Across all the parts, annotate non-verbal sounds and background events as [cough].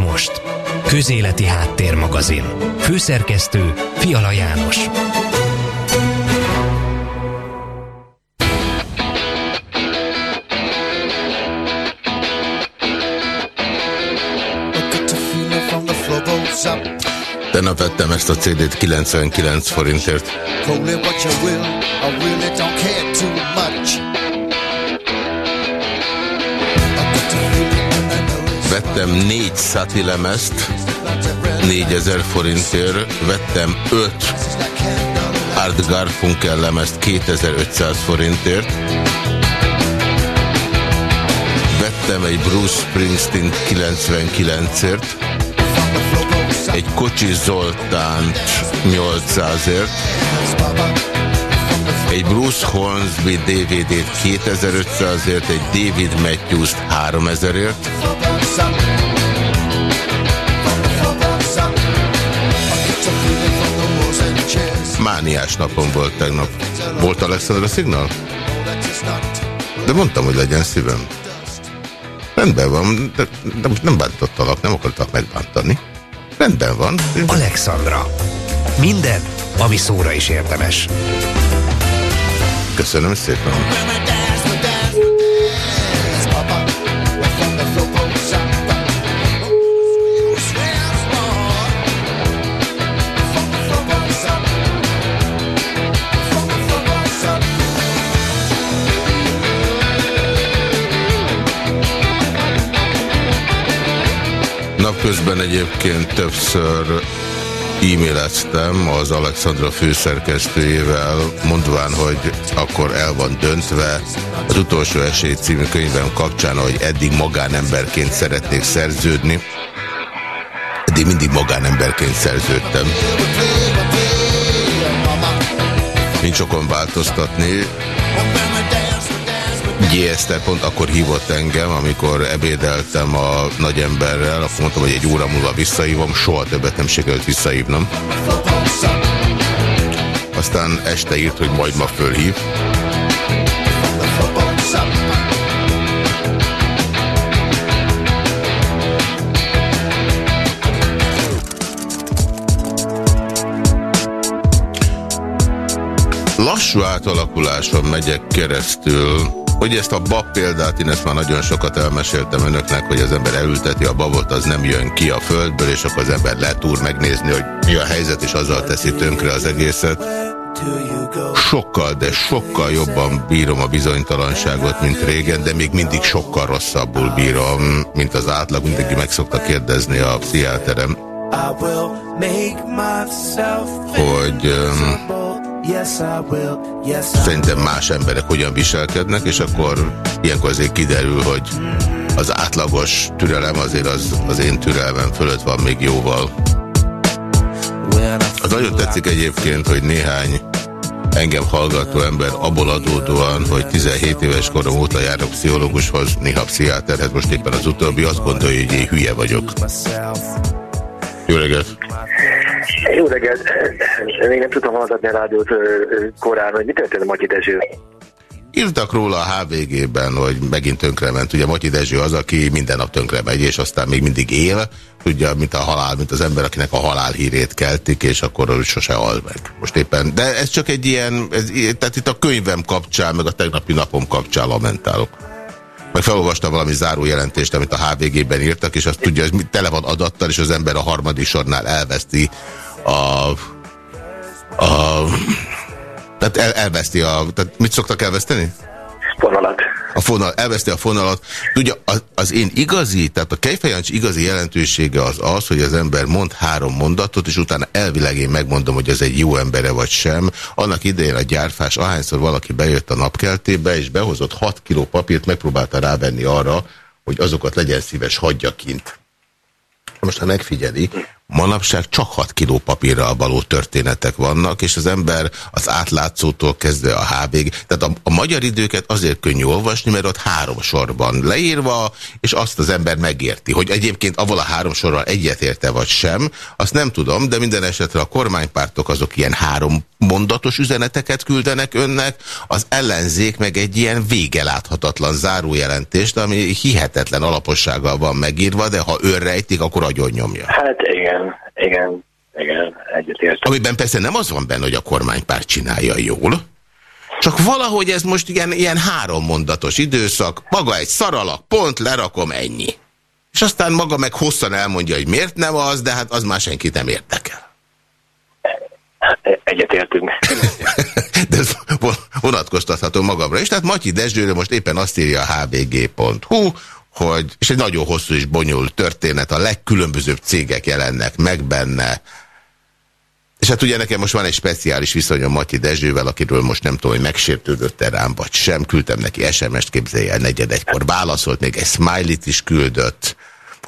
most. Közéleti Háttérmagazin. Főszerkesztő Fiala János. Tegnap vettem ezt a CD-t 99 forintért. Vettem négy Sati lemezt 4000 forintért, vettem 5 Art Garfunkel lemezt 2500 forintért, vettem egy Bruce Springsteen 99-ért, egy Kocsi Zoltánt 800-ért, egy Bruce Hornsby DVD-t 2500-ért, egy David Matthews-t 3000-ért, Mániás napom volt tegnap. Volt Alexander a szignal? De mondtam, hogy legyen szívem. Rendben van, de, most nem bántottalak, nem akartak megbántani. Rendben van. Alexandra. Minden, ami szóra is érdemes. Köszönöm szépen. Napközben egyébként többször e-maileztem az Alexandra főszerkesztőjével, mondván, hogy akkor el van döntve az utolsó esély című könyvem kapcsán, hogy eddig magánemberként szeretnék szerződni. Eddig mindig magánemberként szerződtem. Nincs okon változtatni. G. pont akkor hívott engem, amikor ebédeltem a nagyemberrel, akkor mondtam, hogy egy óra múlva visszahívom, soha többet nem sikerült visszahívnom. Aztán este írt, hogy majd ma fölhív. Lassú átalakuláson megyek keresztül hogy ezt a bab példát, én ezt már nagyon sokat elmeséltem önöknek, hogy az ember elülteti a babot, az nem jön ki a földből, és akkor az ember letúr megnézni, hogy mi a helyzet, és azzal teszi tönkre az egészet. Sokkal, de sokkal jobban bírom a bizonytalanságot, mint régen, de még mindig sokkal rosszabbul bírom, mint az átlag. Mindenki meg szokta kérdezni a pszichiáterem, hogy um, Szerintem más emberek hogyan viselkednek, és akkor ilyenkor azért kiderül, hogy az átlagos türelem azért az, az én türelmem fölött van még jóval. Az nagyon tetszik egyébként, hogy néhány engem hallgató ember abból adódóan, hogy 17 éves korom óta járok pszichológushoz, néha pszichiáterhez, most éppen az utóbbi azt gondolja, hogy én hülye vagyok. Jó reggelt! Jó reggelt! Még nem tudom hallgatni a rádiót korán, hogy mi történt a Matyi Dezső? Írtak róla a HVG-ben, hogy megint tönkrement. Ugye Matyi Dezső az, aki minden nap tönkre megy, és aztán még mindig él. Tudja, mint a halál, mint az ember, akinek a halál hírét keltik, és akkor ő sose hal meg. Most éppen, de ez csak egy ilyen, ez, tehát itt a könyvem kapcsán, meg a tegnapi napom kapcsán lamentálok. Meg felolvastam valami zárójelentést, amit a HVG-ben írtak, és azt tudja, hogy tele van adattal, és az ember a harmadik sornál elveszti a... a tehát el, elveszti a... Tehát mit szoktak elveszteni? Fonalat. A fonal, elveszti a fonalat. Tudja, az, az én igazi, tehát a Kejfejancs igazi jelentősége az az, hogy az ember mond három mondatot, és utána elvileg én megmondom, hogy ez egy jó embere vagy sem. Annak idején a gyárfás, ahányszor valaki bejött a napkeltébe, és behozott 6 kiló papírt, megpróbálta rávenni arra, hogy azokat legyen szíves, hagyja kint. Most ha megfigyeli, manapság csak 6 kiló papírral való történetek vannak, és az ember az átlátszótól kezdve a HVG, tehát a, a magyar időket azért könnyű olvasni, mert ott három sorban leírva, és azt az ember megérti, hogy egyébként avval a három sorral egyetérte vagy sem, azt nem tudom, de minden esetre a kormánypártok azok ilyen három mondatos üzeneteket küldenek önnek, az ellenzék meg egy ilyen végeláthatatlan zárójelentést, ami hihetetlen alapossággal van megírva, de ha ő rejtik, akkor agyon nyomja. Hát igen, igen, igen, egyetértem. Amiben persze nem az van benne, hogy a kormánypárt csinálja jól, csak valahogy ez most ilyen, ilyen három mondatos időszak, maga egy szaralak, pont, lerakom, ennyi. És aztán maga meg hosszan elmondja, hogy miért nem az, de hát az már senkit nem érdekel. Egyetértünk. [laughs] De ez vonatkoztatható magamra is. Tehát Matyi Dezsőre most éppen azt írja a hvg.hu, hogy, és egy nagyon hosszú és bonyolult történet, a legkülönbözőbb cégek jelennek meg benne, és hát ugye nekem most van egy speciális viszonyom Matyi Dezsővel, akiről most nem tudom, hogy megsértődött-e rám, vagy sem. Küldtem neki SMS-t, képzelje el, negyed egykor válaszolt, még egy smiley-t is küldött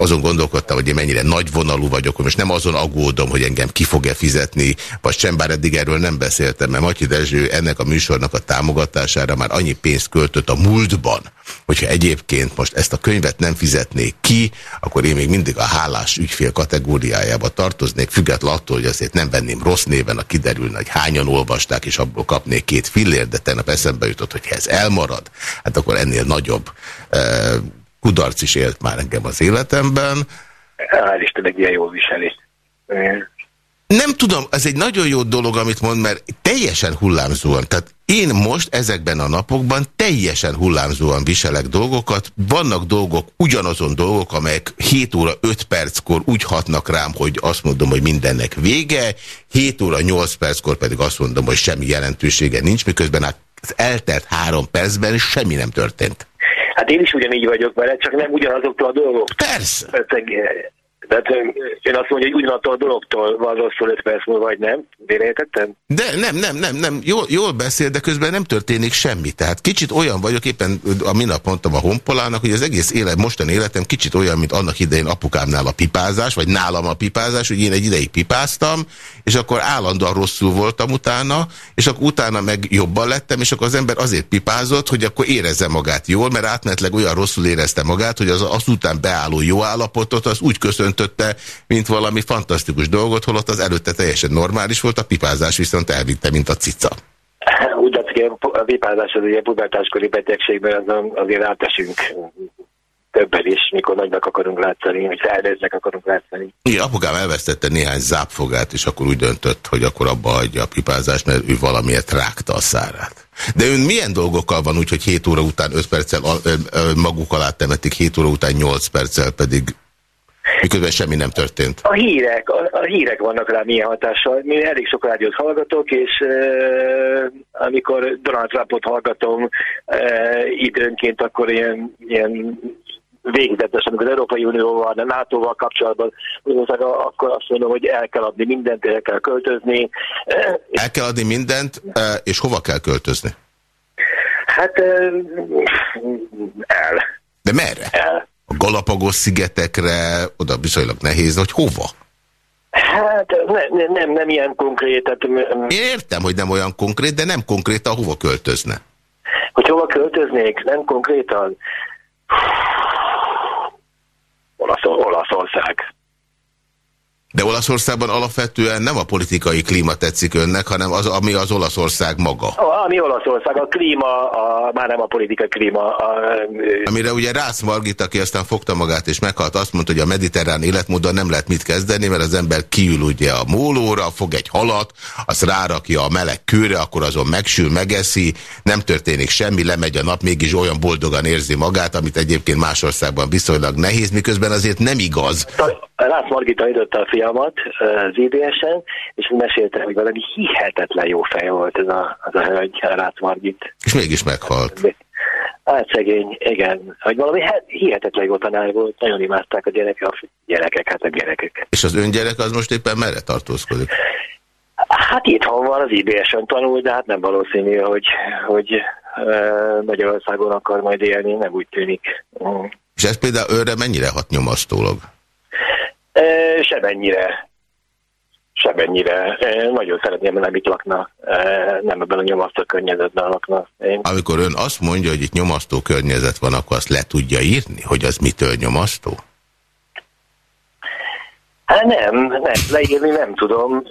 azon gondolkodtam, hogy én mennyire nagyvonalú vagyok, most nem azon aggódom, hogy engem ki fog-e fizetni, vagy sem, bár eddig erről nem beszéltem, mert Matyi Dezső ennek a műsornak a támogatására már annyi pénzt költött a múltban, hogyha egyébként most ezt a könyvet nem fizetnék ki, akkor én még mindig a hálás ügyfél kategóriájába tartoznék, függetlenül attól, hogy azért nem venném rossz néven, a kiderülne, hogy hányan olvasták, és abból kapnék két fillér, de tegnap eszembe jutott, hogy ez elmarad, hát akkor ennél nagyobb uh, kudarc is élt már engem az életemben. Hál' Istennek ilyen jól viseli. Nem tudom, ez egy nagyon jó dolog, amit mond, mert teljesen hullámzóan, tehát én most ezekben a napokban teljesen hullámzóan viselek dolgokat, vannak dolgok, ugyanazon dolgok, amelyek 7 óra 5 perckor úgy hatnak rám, hogy azt mondom, hogy mindennek vége, 7 óra 8 perckor pedig azt mondom, hogy semmi jelentősége nincs, miközben az eltelt három percben semmi nem történt. Hát én is ugyanígy vagyok vele, csak nem ugyanazoktól a dolgok. Persze. Tehát én azt mondja, hogy ugyanattól a dologtól van rosszul 5 perc múlva, vagy nem? Vélejtettem? De nem, nem, nem, nem. Jól, jól beszél, de közben nem történik semmi. Tehát kicsit olyan vagyok, éppen a minap mondtam a honpolának, hogy az egész élet, mostan életem kicsit olyan, mint annak idején apukámnál a pipázás, vagy nálam a pipázás, hogy én egy ideig pipáztam, és akkor állandóan rosszul voltam utána, és akkor utána meg jobban lettem, és akkor az ember azért pipázott, hogy akkor érezze magát jól, mert átmenetleg olyan rosszul érezte magát, hogy az, az után beálló jó állapotot az úgy köszöntötte, mint valami fantasztikus dolgot, holott az előtte teljesen normális volt, a pipázás viszont elvitte, mint a cica. Úgy látszik, a pipázás az ugye pubertáskori betegségben azon azért átesünk többen is, mikor nagynak akarunk látszani, vagy felnőttnek akarunk látszani. Igen, apukám elvesztette néhány zápfogát, és akkor úgy döntött, hogy akkor abba hagyja a pipázást, mert ő valamiért rágta a szárát. De ön milyen dolgokkal van úgy, hogy 7 óra után 5 perccel maguk alá temetik, 7 óra után 8 perccel pedig miközben semmi nem történt. A hírek, a, a hírek vannak rá milyen hatással. Mi elég sok rádiót hallgatok, és uh, amikor Donald Trumpot hallgatom uh, időnként, akkor ilyen, ilyen végzetes, amikor az Európai Unióval, a NATO-val kapcsolatban, akkor azt mondom, hogy el kell adni mindent, el kell költözni. El kell adni mindent, és hova kell költözni? Hát el. De merre? El. A Galapagos szigetekre, oda viszonylag nehéz, hogy hova? Hát ne, ne, nem, nem ilyen konkrét. Tehát, Én értem, hogy nem olyan konkrét, de nem konkrét, hova költözne? Hogy hova költöznék? Nem konkrétan? Olasz, Olaszország. De Olaszországban alapvetően nem a politikai klíma tetszik önnek, hanem az, ami az Olaszország maga. A, ami Olaszország, a klíma, a, már nem a politikai klíma. A, Amire ugye Rász Margit, aki aztán fogta magát és meghalt, azt mondta, hogy a mediterrán életmódon nem lehet mit kezdeni, mert az ember kiül ugye a mólóra, fog egy halat, azt rárakja a meleg kőre, akkor azon megsül, megeszi, nem történik semmi, lemegy a nap, mégis olyan boldogan érzi magát, amit egyébként más országban viszonylag nehéz, miközben azért nem igaz. Rász Margita írta a fiamat az IBS-en, és mesélte, hogy valami hihetetlen jó fej volt ez a, az a hölgy, Rász Margit. És mégis meghalt. Hát szegény, igen. Hogy valami hihetetlen jó tanár volt, nagyon imádták a gyerekek, a gyerekek, hát a gyerekek. És az öngyerek az most éppen merre tartózkodik? Hát itthon van, az IBS-en tanul, de hát nem valószínű, hogy, hogy Magyarországon akar majd élni, nem úgy tűnik. És ez például őre mennyire hat nyomasztólag? Semennyire. semennyire. Nagyon szeretném, nem itt lakna, nem ebben a nyomasztó környezetben lakna. Én... Amikor ön azt mondja, hogy itt nyomasztó környezet van, akkor azt le tudja írni, hogy az mitől nyomasztó? Hát nem, nem, leírni nem tudom.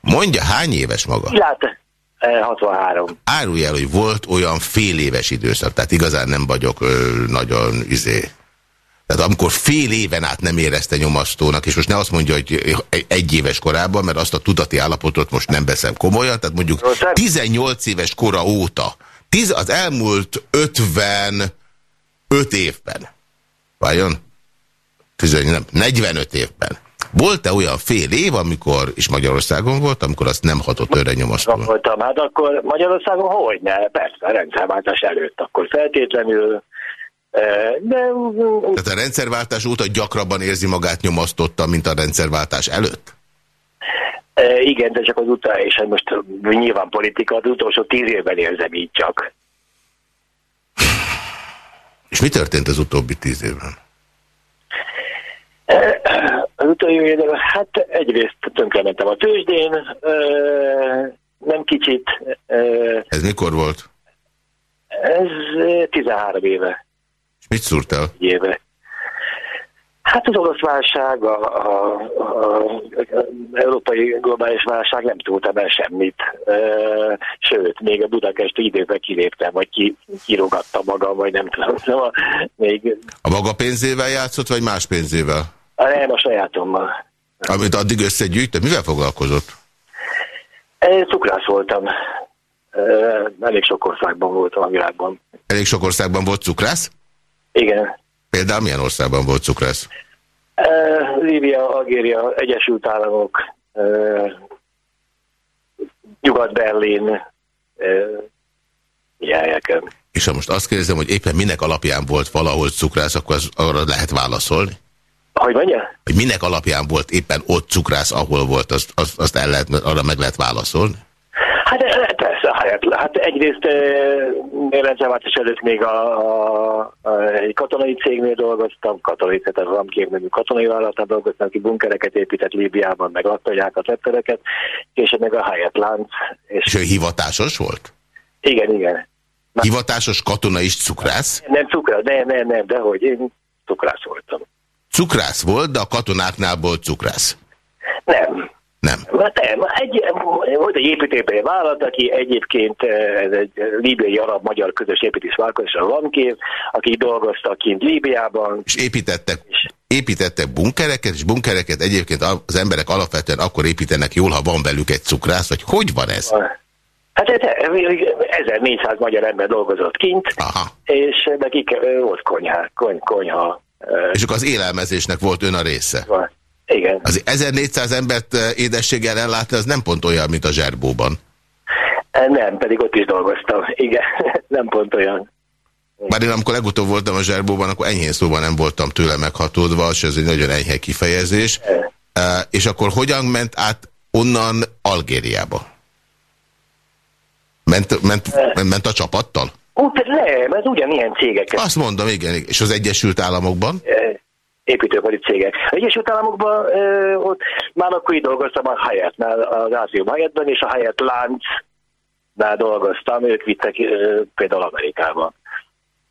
Mondja, hány éves maga? Lát, 63. Árulj el, hogy volt olyan fél éves időszak, tehát igazán nem vagyok ö, nagyon izé. Tehát amikor fél éven át nem érezte nyomasztónak, és most ne azt mondja, hogy egy éves korában, mert azt a tudati állapotot most nem veszem komolyan, tehát mondjuk 18 éves kora óta, az elmúlt 55 évben, vajon? 45 évben volt-e olyan fél év, amikor is Magyarországon volt, amikor azt nem hatott önre nyomasztóan? Voltam, hát akkor Magyarországon hogy ne? Persze, rendszerváltás előtt, akkor feltétlenül de... Tehát a rendszerváltás óta gyakrabban érzi magát nyomasztotta, mint a rendszerváltás előtt? Igen, de csak az után, és hát most nyilván politika, az utolsó tíz évben érzem így csak. És mi történt az utóbbi tíz évben? Az utóbbi évben, hát egyrészt tönkrementem a tőzsdén, nem kicsit. Ez mikor volt? Ez 13 éve. És mit szúrtál? Éve. Hát az orosz válság, a, a, a, a európai globális válság nem tudtam el semmit. E, sőt, még a budakesti időben kiléptem, vagy ki, kirogatta magam, vagy nem tudom. Szóval még... A maga pénzével játszott, vagy más pénzével? A, nem, a sajátommal. Amit addig összegyűjte, mivel foglalkozott? E, cukrász voltam. E, elég sok országban voltam a világban. Elég sok országban volt cukrász? Igen. Például milyen országban volt cukrász? Uh, Líbia, Algéria, Egyesült Államok, uh, Nyugat-Berlin, uh, helyeken. És ha most azt kérdezem, hogy éppen minek alapján volt valahol cukrász, akkor az, arra lehet válaszolni? Hogy mondja? Hogy minek alapján volt éppen ott cukrász, ahol volt, azt, azt, azt el lehet, arra meg lehet válaszolni? Hát persze, hát, hát egyrészt rendszerváltás előtt még a, a, a, egy katonai cégnél dolgoztam, katonai, tehát a Ramkév nevű katonai vállalatán dolgoztam, aki bunkereket épített Líbiában, meg lattagyákat, reptereket, és meg a Hyatt Lánc. És, és ő hivatásos volt? Igen, igen. Már... Hivatásos katonai is cukrász? Nem cukrász, nem, nem, nem, de hogy én cukrász voltam. Cukrász volt, de a katonáknál volt cukrász? Nem. Nem. Hát nem. Egy, volt egy építőipari vállalat, aki egyébként eh, ez egy líbiai arab-magyar közös építés vállalkozás, a Lamkév, aki dolgoztak kint Líbiában. És építettek, építettek bunkereket, és bunkereket egyébként az emberek alapvetően akkor építenek jól, ha van belük egy cukrász, vagy hogy van ez? Hát 1400 magyar ember dolgozott kint, Aha. és nekik volt konyha, kony, konyha. És akkor az élelmezésnek volt ön a része? Van. Igen. Az 1400 embert eh, édességgel ellátni, az nem pont olyan, mint a zserbóban. Eh, nem, pedig ott is dolgoztam. Igen, [laughs] nem pont olyan. Már én amikor legutóbb voltam a zserbóban, akkor enyhén szóval nem voltam tőle meghatódva, és ez egy nagyon enyhe kifejezés. E. És akkor hogyan ment át onnan Algériába? Ment, ment, e. ment a csapattal? Ó, nem, ez ugyanilyen cégek. Azt mondom, igen. És az Egyesült Államokban? E építőipari cégek. Az Egyesült Államokban ö, ott már akkor így dolgoztam a Hyattnál, az Ázium Hyattban, és a Hyatt láncnál dolgoztam, ők vittek ö, például Amerikába.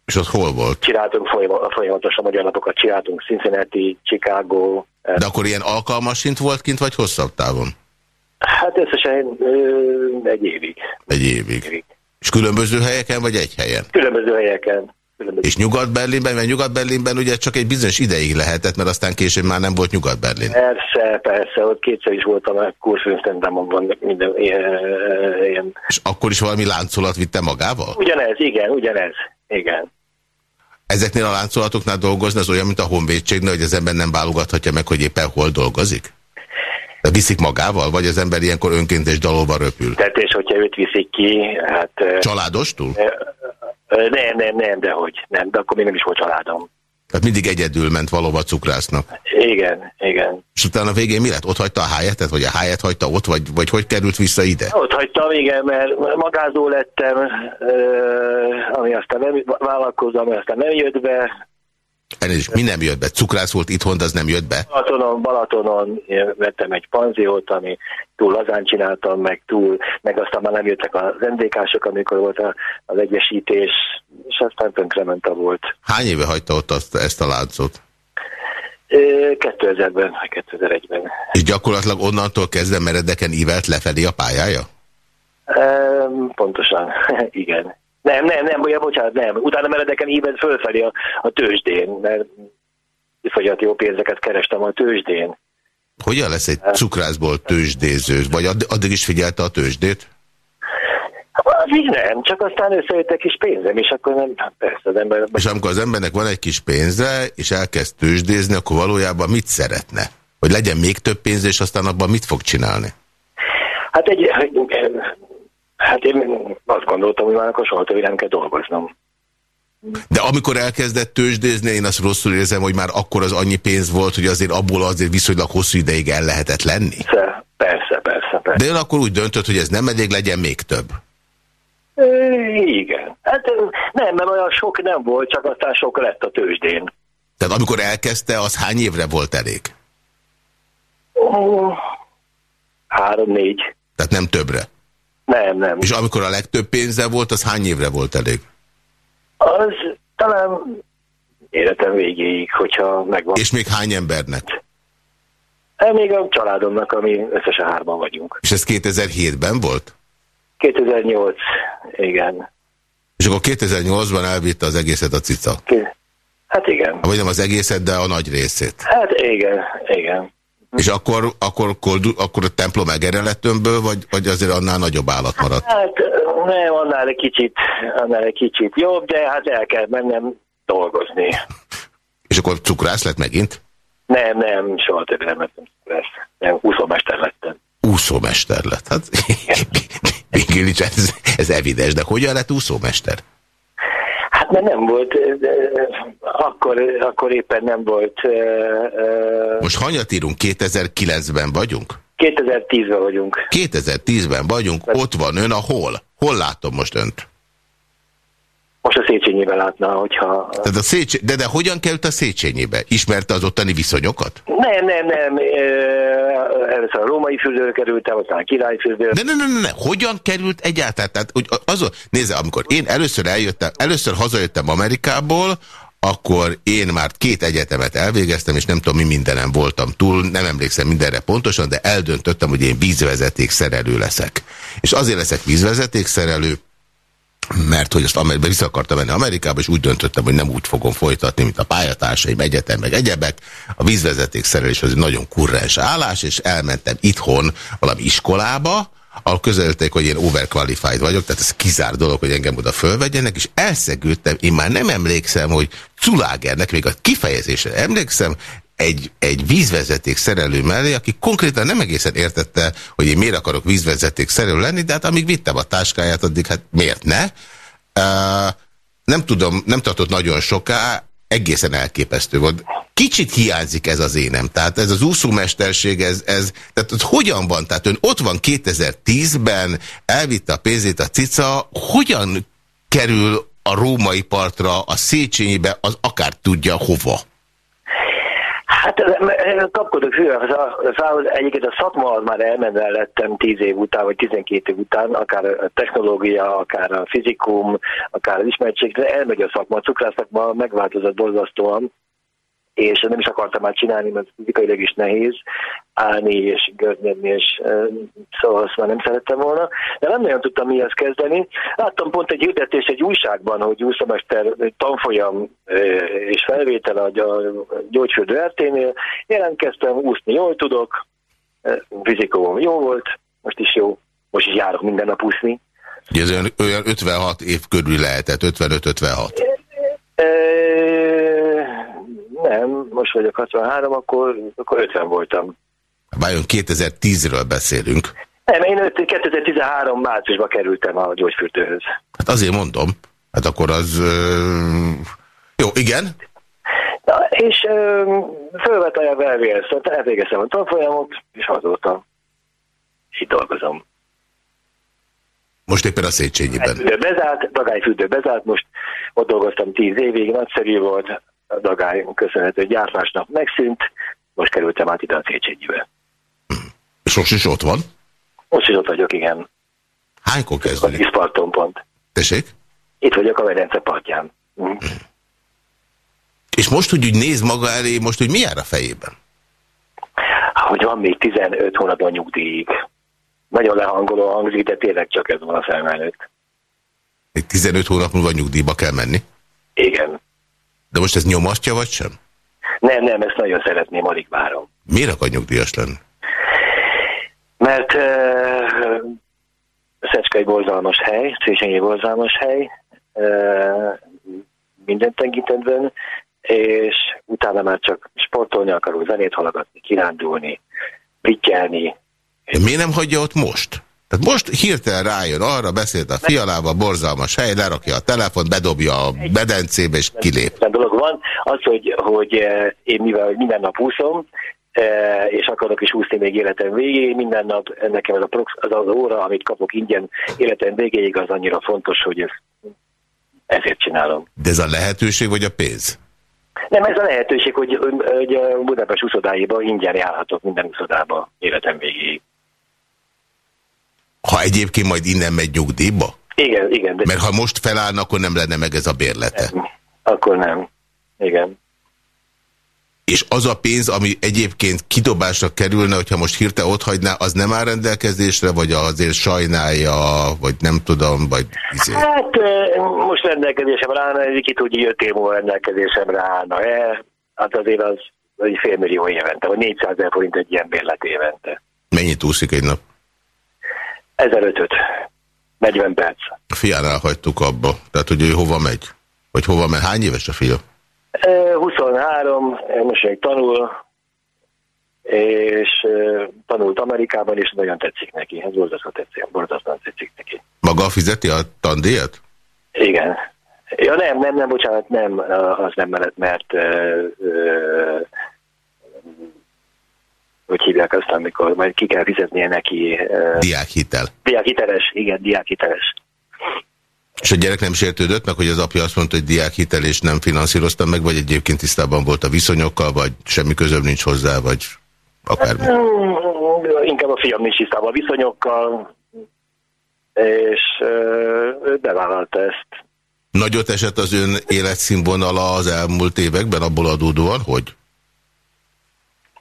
És az hol volt? Csináltunk folyamatosan magyar napokat, csináltunk Cincinnati, Chicago. De akkor ilyen alkalmasint volt kint, vagy hosszabb távon? Hát összesen ö, egy évig. Egy évig. évig. És különböző helyeken, vagy egy helyen? Különböző helyeken. És Nyugat-Berlinben, mert Nyugat-Berlinben ugye csak egy bizonyos ideig lehetett, mert aztán később már nem volt Nyugat-Berlin. Persze, persze, ott kétszer is voltam a kurszünsztendámokban minden ilyen, ilyen. És akkor is valami láncolat vitte magával? Ugyanez, igen, ugyanez, igen. Ezeknél a láncolatoknál dolgozni az olyan, mint a honvédségnél, hogy az ember nem válogathatja meg, hogy éppen hol dolgozik? De viszik magával, vagy az ember ilyenkor önként és dalolva röpül? Tehát és hogyha őt viszik ki, hát... Családostul? Nem, nem, nem, de hogy nem, de akkor még nem is volt családom. Tehát mindig egyedül ment valóban cukrásznak. Igen, igen. És utána a végén mi lett? Ott hagyta a hájetet, vagy a hájet hagyta ott, vagy, vagy hogy került vissza ide? Ott hagytam, igen, mert magázó lettem, ami aztán nem vállalkozom, ami aztán nem jött be. Elnézést, mi nem jött be? Cukrász volt itthon, de az nem jött be? Balatonon, Balatonon vettem egy panziót, ami túl lazán csináltam, meg túl, meg aztán már nem jöttek az NDK-sok, amikor volt a, az egyesítés, és aztán tönkrement a volt. Hány éve hagyta ott azt, ezt a láncot? 2000-ben, 2001-ben. És gyakorlatilag onnantól kezdve meredeken ívelt lefelé a pályája? Pontosan, [laughs] igen. Nem, nem, nem, olyan, bocsánat, nem. Utána meredeken ívelt fölfelé a, a tőzsdén, mert iszonyat jó pénzeket kerestem a tőzsdén. Hogyan lesz egy cukrászból tőzsdéző? Vagy addig is figyelte a tőzsdét? Addig nem, csak aztán összejött egy kis pénzem, és akkor nem, hát persze az ember... És amikor az embernek van egy kis pénze, és elkezd tőzsdézni, akkor valójában mit szeretne? Hogy legyen még több pénz, és aztán abban mit fog csinálni? Hát egy, hát én azt gondoltam, hogy már akkor soha többé nem kell dolgoznom. De amikor elkezdett tőzsdézni, én azt rosszul érzem, hogy már akkor az annyi pénz volt, hogy azért abból azért viszonylag hosszú ideig el lehetett lenni. Persze, persze, persze. persze. De ön akkor úgy döntött, hogy ez nem elég, legyen még több. Igen. Hát nem, mert olyan sok nem volt, csak aztán sok lett a tőzsdén. Tehát amikor elkezdte, az hány évre volt elég? Három-négy. Tehát nem többre? Nem, nem. És amikor a legtöbb pénze volt, az hány évre volt elég? Az talán életem végéig, hogyha megvan. És még hány embernek? Hát még a családomnak, ami összesen hárman vagyunk. És ez 2007-ben volt? 2008, igen. És akkor 2008-ban elvitte az egészet a cica? Hát igen. Vagy nem az egészet, de a nagy részét? Hát igen, igen. És akkor, akkor, akkor, a templom egereletönből, vagy, vagy azért annál nagyobb állat maradt? Hát nem, annál egy kicsit, annál egy kicsit jobb, de hát el kell mennem dolgozni. És akkor cukrász lett megint? Nem, nem, soha többé nem lettem cukrász. Nem, úszómester lettem. Úszómester lett. Hát [laughs] végül is ez, ez evidens, de hogyan lett úszómester? Mert nem volt, akkor, akkor éppen nem volt. Most hanyat írunk? 2009-ben vagyunk? 2010-ben vagyunk. 2010-ben vagyunk, ott van ön a hol? Hol látom most önt? Most a Széchenyibe látna, hogyha... Tehát a Széchenyi, de, de hogyan került a Széchenyibe? Ismerte az ottani viszonyokat? Nem, nem, nem. Először a római fürdőre kerültem, aztán a királyfürdőre. De nem, nem, nem, nem. Hogyan került egyáltalán? Tehát, hogy azon, nézze, amikor én először eljöttem, először hazajöttem Amerikából, akkor én már két egyetemet elvégeztem, és nem tudom, mi mindenem voltam túl, nem emlékszem mindenre pontosan, de eldöntöttem, hogy én vízvezeték szerelő leszek. És azért leszek vízvezeték szerelő, mert hogy azt Amerikába vissza akartam menni Amerikába, és úgy döntöttem, hogy nem úgy fogom folytatni, mint a pályatársaim, egyetem, meg egyebek. A vízvezeték szerelés az egy nagyon kurrens állás, és elmentem itthon valami iskolába, ahol közelítették, hogy én overqualified vagyok, tehát ez kizár dolog, hogy engem oda fölvegyenek, és elszegődtem, én már nem emlékszem, hogy Culágernek, még a kifejezésre emlékszem, egy, egy vízvezeték szerelő mellé, aki konkrétan nem egészen értette, hogy én miért akarok vízvezeték szerelő lenni, de hát amíg vittem a táskáját, addig hát miért ne? Uh, nem tudom, nem tartott nagyon soká, egészen elképesztő volt. Kicsit hiányzik ez az énem, tehát ez az úszómesterség, ez, ez tehát ez hogyan van? Tehát ön ott van 2010-ben, elvitte a pénzét a cica, hogyan kerül a római partra, a Széchenyibe, az akár tudja hova? Hát kapkodok főleg egyébként a szakma az már elmenve lettem 10 év után, vagy 12 év után, akár a technológia, akár a fizikum, akár az ismertség, de elmegy a szakma, a cukrászakma megváltozott borzasztóan, és nem is akartam már csinálni, mert fizikailag is nehéz állni és görnyedni, és szóval azt már nem szerettem volna. De nem nagyon tudtam mihez kezdeni. Láttam pont egy hirdetés egy újságban, hogy úszamester tanfolyam és felvétel a gyógyfürdő RT-nél. Jelentkeztem, úszni jól tudok, fizikumom jó volt, most is jó, most is járok minden nap úszni. Ugye ez olyan 56 év körül lehetett, 55-56? Nem, most vagyok 63, akkor, akkor 50 voltam. Vajon 2010-ről beszélünk? Nem, én 2013 márciusban kerültem a gyógyfürdőhöz. Hát azért mondom. Hát akkor az... Jó, igen? Na, és fölvett a szóval elvégeztem a tanfolyamot, és azóta itt dolgozom. Most éppen a Széchenyiben. Bezárt, Dagályfürdő bezárt, most ott dolgoztam tíz évig, nagyszerű volt, a dagályunk köszönhető gyártásnak megszűnt, most kerültem át ide a Széchenyibe. És is ott van? Most is ott vagyok, igen. Hánykor kezdődik? A pont. Tessék? Itt vagyok a Vedence partján. Mm. És most, úgy, úgy néz maga elé, most úgy mi jár a fejében? Hogy van még 15 hónapban nyugdíjig. Nagyon lehangoló hangzik, de tényleg csak ez van a szemem előtt. Még 15 hónap múlva nyugdíjba kell menni? Igen. De most ez nyomasztja, vagy sem? Nem, nem, ezt nagyon szeretném, alig várom. Miért akar nyugdíjas lenni? Mert uh, Szecske borzalmas hely, Széchenyi borzalmas hely, uh, minden tekintetben, és utána már csak sportolni akarok, zenét hallgatni, kirándulni, pittyelni. Miért nem hagyja ott most? Tehát most hirtelen rájön arra, beszélt a fialával, borzalmas hely, lerakja a telefon, bedobja a bedencébe és kilép. Egy dolog van, az, hogy, hogy eh, én mivel minden nap úszom, eh, és akarok is úszni még életem végéig, minden nap nekem az, a prox, az az óra, amit kapok ingyen életem végéig, az annyira fontos, hogy ezt, ezért csinálom. De ez a lehetőség, vagy a pénz? Nem, ez a lehetőség, hogy, hogy Budapest úszodáiba ingyen járhatok minden úszodába életem végéig. Ha egyébként majd innen megy nyugdíjba? Igen, igen. De... Mert ha most felállna, akkor nem lenne meg ez a bérlete. Nem, akkor nem. Igen. És az a pénz, ami egyébként kidobásra kerülne, hogyha most hirte ott hagyná, az nem áll rendelkezésre, vagy azért sajnálja, vagy nem tudom, vagy... Izé... Hát most rendelkezésemre állna, ki tudja, hogy öt év múlva rendelkezésemre állna. E, hát azért az egy fél millió évente, vagy 400 ezer forint egy ilyen bérlet évente. Mennyit úszik egy nap? 1005 40 perc. A fiánál hagytuk abba. Tehát, hogy ő hova megy? Vagy hova megy? Hány éves a fia? 23, most még tanul, és tanult Amerikában, és nagyon tetszik neki. Ez borzasztóan tetszik, borzasztóan tetszik neki. Maga fizeti a tandíjat? Igen. Ja nem, nem, nem, bocsánat, nem, az nem mellett, mert ö, ö, hogy hívják azt, amikor majd ki kell fizetnie neki. Uh, diákhitel. Diákhiteles, igen, diákhiteles. És a gyerek nem sértődött meg, hogy az apja azt mondta, hogy diákhitel és nem finanszírozta meg, vagy egyébként tisztában volt a viszonyokkal, vagy semmi közöm nincs hozzá, vagy akármi? Mm, inkább a fiam nincs tisztában a viszonyokkal, és uh, bevállalta ezt. Nagyot esett az ön életszínvonala az elmúlt években, abból adódóan, hogy?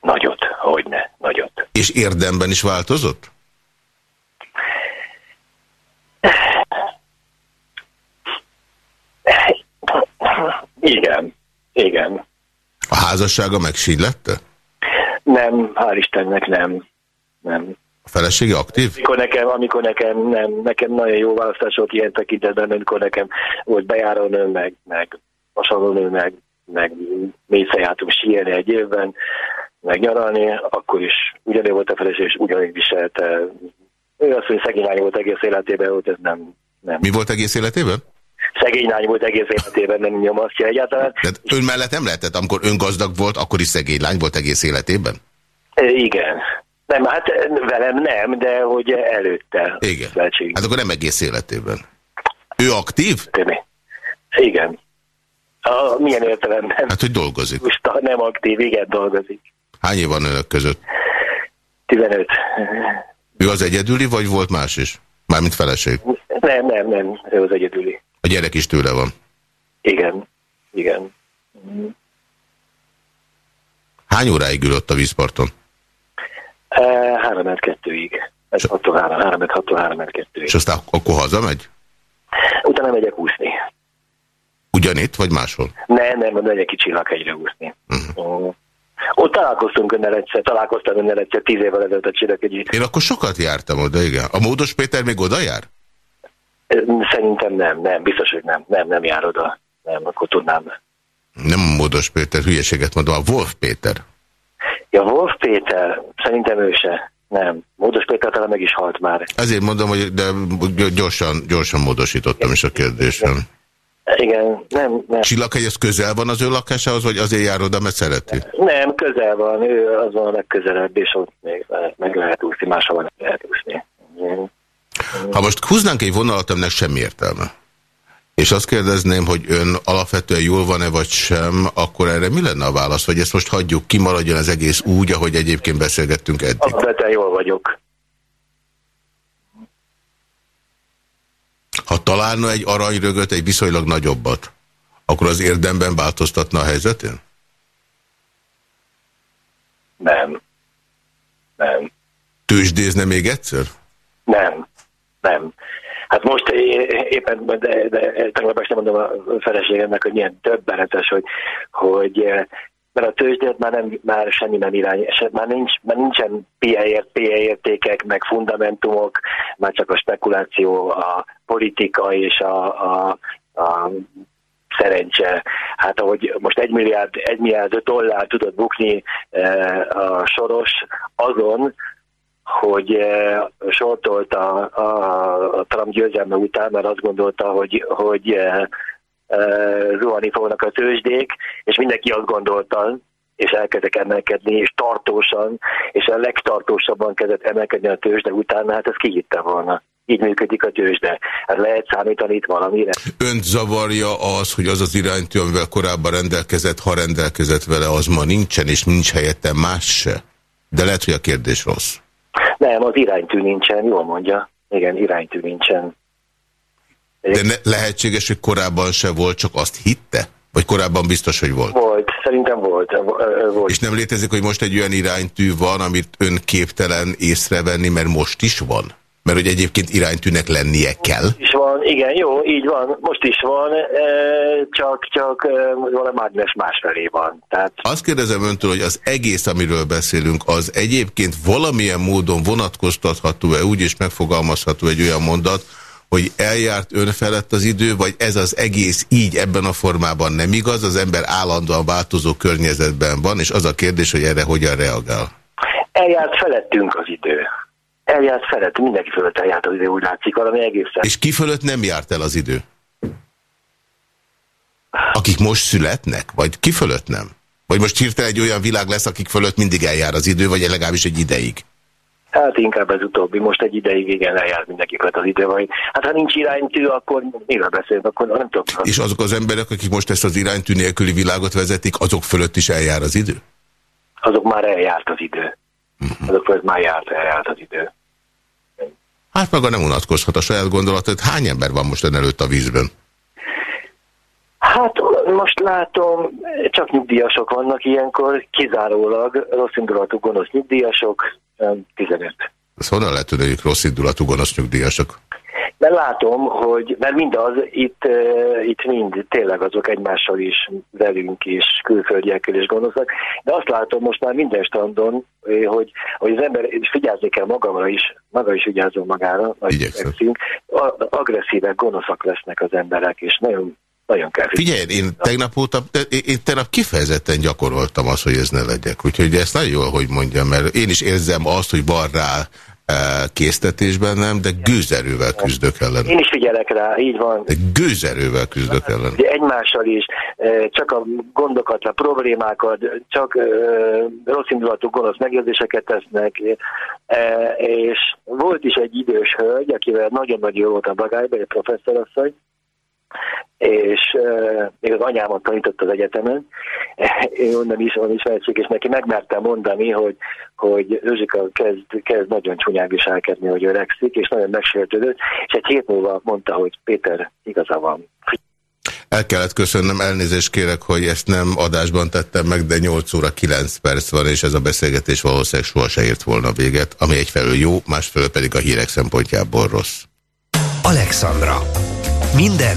Nagyot, hogyne, nagyot. És érdemben is változott? Igen, igen. A házassága megsíllette? Nem, hál' Istennek nem. nem. A felesége aktív? Amikor nekem, amikor nekem, nem, nekem nagyon jó választások ilyen tekintetben, amikor nekem volt bejárónő, meg, meg hasonlónő, meg, meg mégszer jártunk síelni egy évben, meg nyaralni, akkor is ugyanúgy volt a feleség, és ugyanúgy viselte. Ő azt, hogy szegény volt egész életében, volt ez nem, nem. Mi volt egész életében? Szegény lány volt egész életében, nem nyomasztja egyáltalán. De ön mellett nem lehetett, amikor ön gazdag volt, akkor is szegény lány volt egész életében? Igen. Nem, hát velem nem, de hogy előtte. Igen. Lehetséges. Hát akkor nem egész életében. Ő aktív? Igen. A, milyen értelemben? Hát, hogy dolgozik. Most nem aktív, igen, dolgozik. Hány év van önök között? 15. Ő az egyedüli, vagy volt más is? Mármint feleség? Nem, nem, nem, ő az egyedüli. A gyerek is tőle van? Igen, igen. Hány óráig ülött a vízparton? E, 3 kettőig. Ez 6 3 kettőig. És aztán akkor hazamegy? Utána megyek úszni. Ugyanitt, vagy máshol? Nem, nem, megyek egy kicsi lakhegyre úszni. Uh -huh. uh. Ott találkoztunk önnel egyszer, találkoztam önnel egyszer tíz évvel ezelőtt a Csillagegyi. Én akkor sokat jártam oda, igen. A Módos Péter még oda jár? Szerintem nem, nem, biztos, hogy nem, nem, nem jár oda. Nem, akkor tudnám. Nem a Módos Péter, hülyeséget mondom, a Wolf Péter. Ja, Wolf Péter, szerintem ő se. Nem, Módos Péter talán meg is halt már. Ezért mondom, hogy de gyorsan, gyorsan módosítottam is a kérdésem. Igen, nem, nem. Csillaghegy, ez közel van az ő lakásához, vagy azért jár oda, mert szereti? Nem, közel van, ő az van a legközelebb, és ott még meg lehet úszni, máshol lehet úszni. Ha most húznánk egy vonalat, aminek semmi értelme, és azt kérdezném, hogy ön alapvetően jól van-e vagy sem, akkor erre mi lenne a válasz? Vagy ezt most hagyjuk, kimaradjon az egész úgy, ahogy egyébként beszélgettünk eddig? Alapvetően jól vagyok. Ha találna egy aranyrögöt, egy viszonylag nagyobbat, akkor az érdemben változtatna a helyzetén? Nem. Nem. Tőzsdézne még egyszer? Nem. Nem. Hát most éppen, de, de, tegnap este mondom a feleségemnek, hogy milyen többenetes, hogy, hogy mert a tőzsdét már, nem, már semmi nem irány, már, nincs, már nincsen PE értékek, meg fundamentumok, már csak a spekuláció, a politika és a, a, a szerencse. Hát ahogy most egy milliárd, egy milliárd dollár tudott bukni e, a soros azon, hogy e, sortolt a, a, a Trump győzelme után, mert azt gondolta, hogy, hogy e, zuhani fognak a tőzsdék, és mindenki azt gondolta, és elkezdek emelkedni, és tartósan, és a legtartósabban kezdett emelkedni a tőzsde utána, hát ez ki hitte volna. Így működik a tőzsde. Hát lehet számítani itt valamire. Önt zavarja az, hogy az az iránytű, amivel korábban rendelkezett, ha rendelkezett vele, az ma nincsen, és nincs helyette más se? De lehet, hogy a kérdés rossz. Nem, az iránytű nincsen, jól mondja. Igen, iránytű nincsen. De ne, lehetséges, hogy korábban se volt, csak azt hitte? Vagy korábban biztos, hogy volt? Volt, szerintem volt. volt. És nem létezik, hogy most egy olyan iránytű van, amit ön képtelen észrevenni, mert most is van? Mert hogy egyébként iránytűnek lennie kell? Most is van, igen, jó, így van. Most is van, csak, csak valami mágnes másfelé van. Tehát... Azt kérdezem öntől, hogy az egész, amiről beszélünk, az egyébként valamilyen módon vonatkoztatható-e, úgy is megfogalmazható egy olyan mondat, hogy eljárt ön felett az idő, vagy ez az egész így ebben a formában nem igaz, az ember állandóan változó környezetben van, és az a kérdés, hogy erre hogyan reagál? Eljárt felettünk az idő. Eljárt felett, mindenki fölött eljárt az idő, úgy látszik, valami egészen. És ki fölött nem járt el az idő? Akik most születnek? Vagy ki fölött nem? Vagy most hirtelen egy olyan világ lesz, akik fölött mindig eljár az idő, vagy legalábbis egy ideig? Hát inkább ez utóbbi. Most egy ideig igen lejár mindenki az idő, vagy hát ha nincs iránytű, akkor mivel beszélünk, akkor nem tudom. És azok az emberek, akik most ezt az iránytű nélküli világot vezetik, azok fölött is eljár az idő? Azok már eljárt az idő. Uh -huh. Azok fölött már járt, eljárt az idő. Hát maga nem unatkozhat a saját gondolatot. Hány ember van most ön előtt a vízben? Hát most látom, csak nyugdíjasok vannak ilyenkor, kizárólag rossz indulatú gonosz nyugdíjasok, 15. Ez honnan lehet tudni, hogy rossz indulatú gonosz nyugdíjasok? Mert látom, hogy, mert mindaz, itt, itt mind tényleg azok egymással is, velünk is, külföldiekkel is gonoszak, de azt látom most már minden standon, hogy, hogy az ember, figyelni kell magamra is, maga is vigyázom magára, nagy agresszívek, gonoszak lesznek az emberek, és nagyon nagyon kell Figyelj, én tegnap óta, én tegnap kifejezetten gyakoroltam azt, hogy ez ne legyek. Úgyhogy ezt nagyon jól, hogy mondjam, mert én is érzem azt, hogy van rá késztetésben nem, de gőzerővel küzdök ellen. Én is figyelek rá, így van. De gőzerővel küzdök ellen. De egymással is, csak a gondokat, a problémákat, csak e, rossz indulatú gonosz megjegyzéseket tesznek, és volt is egy idős hölgy, akivel nagyon-nagyon jó volt a bagályban, egy professzorasszony, és uh, még az anyámat tanított az egyetemen, én onnan is, onnan is lehetséges, és neki megmertem mondani, hogy, hogy Zsuzsika kezd, kezd nagyon csúnyán viselkedni, hogy öregszik, és nagyon megsértődött, és egy hét múlva mondta, hogy Péter, igaza van. El kellett köszönnöm, elnézést kérek, hogy ezt nem adásban tettem meg, de 8 óra 9 perc van, és ez a beszélgetés valószínűleg soha se ért volna véget, ami egyfelől jó, másfelől pedig a hírek szempontjából rossz. Alexandra. Minden,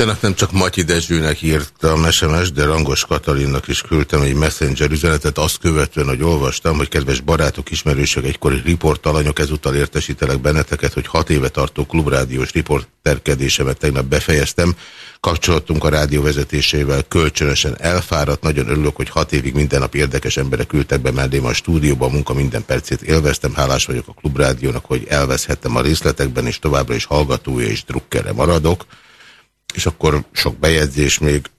Tegnap nem csak Matyi Dezsőnek írtam SMS, de Rangos Katalinnak is küldtem egy messenger üzenetet, azt követően, hogy olvastam, hogy kedves barátok, ismerősök, egykori riportalanyok, ezúttal értesítelek benneteket, hogy hat éve tartó klubrádiós riporterkedésemet tegnap befejeztem. Kapcsolatunk a rádió vezetésével kölcsönösen elfáradt. Nagyon örülök, hogy hat évig minden nap érdekes emberek küldtek be mellém a stúdióba, a munka minden percét élveztem. Hálás vagyok a klubrádiónak, hogy elveszhettem a részletekben, és továbbra is hallgatója és drukkere maradok és akkor sok bejegyzés még,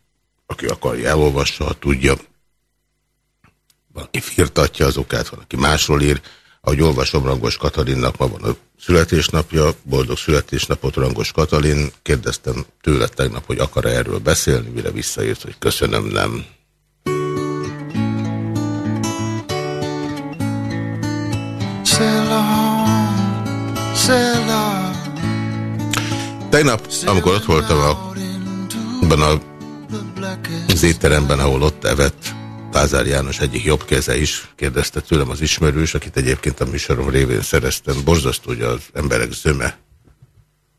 aki akarja elolvassa, ha tudja. Valaki firtatja az okát, valaki másról ír. Ahogy olvasom, Rangos Katalinnak ma van a születésnapja, boldog születésnapot Rangos Katalin. Kérdeztem tőle tegnap, hogy akar -e erről beszélni, mire visszaírt, hogy köszönöm, nem. Tegnap, amikor ott voltam a abban a, az étteremben, ahol ott evett Lázár János egyik jobb keze is kérdezte tőlem az ismerős, akit egyébként a műsorom révén szereztem. Borzasztó, hogy az emberek zöme,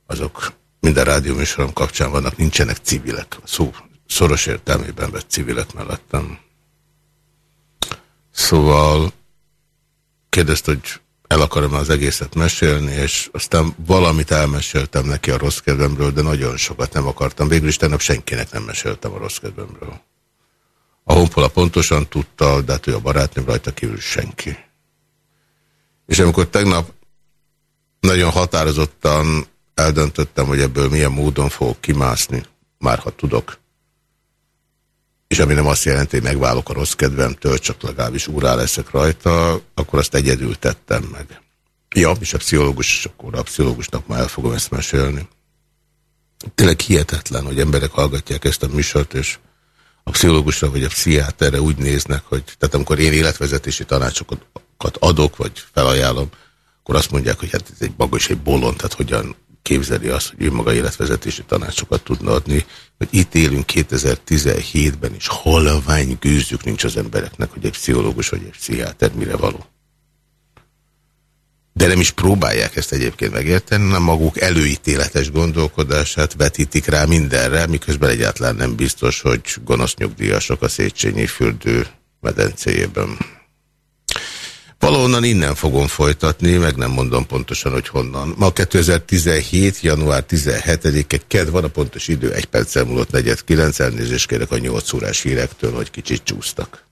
azok minden rádió műsorom kapcsán vannak, nincsenek civilek. Szó szoros értelmében vett civilek mellettem. Szóval kérdezte, hogy el akarom az egészet mesélni, és aztán valamit elmeséltem neki a rossz kedvemről, de nagyon sokat nem akartam. Végül is tegnap senkinek nem meséltem a rossz kedvemről. A honpola pontosan tudta, de hát ő a barátnőm rajta kívül senki. És amikor tegnap nagyon határozottan eldöntöttem, hogy ebből milyen módon fogok kimászni, már ha tudok, és ami nem azt jelenti, hogy megválok a rossz kedvemtől, csak legalábbis úrá leszek rajta, akkor azt egyedül tettem meg. Ja, és a pszichológus, akkor a pszichológusnak már el fogom ezt mesélni. Tényleg hihetetlen, hogy emberek hallgatják ezt a műsort, és a pszichológusra vagy a pszichiáterre úgy néznek, hogy tehát amikor én életvezetési tanácsokat adok, vagy felajánlom, akkor azt mondják, hogy hát ez egy magas, egy bolond, tehát hogyan képzeli azt, hogy ő maga életvezetési tanácsokat tudna adni, hogy itt élünk 2017-ben, és halvány gőzük nincs az embereknek, hogy egy pszichológus vagy egy pszichiáter mire való. De nem is próbálják ezt egyébként megérteni, hanem maguk előítéletes gondolkodását vetítik rá mindenre, miközben egyáltalán nem biztos, hogy gonosz nyugdíjasok a Széchenyi fürdő medencéjében. Valahonnan innen fogom folytatni, meg nem mondom pontosan, hogy honnan. Ma 2017. január 17-e, ked van a pontos idő, egy perccel múlott negyed kilenc, elnézést kérek a nyolc órás hírektől, hogy kicsit csúsztak.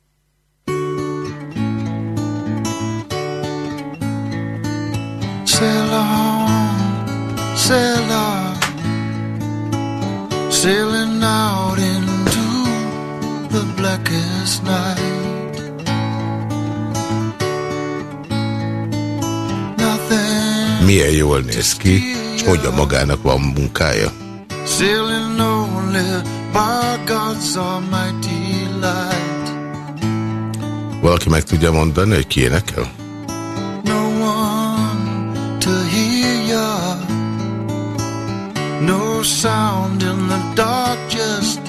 Sail on, sail on, sailing out into the blackest night. Milyen jól néz ki, és mondja magának van munkája. Valaki meg tudja mondani, hogy ki énekel? No sound in the dark, just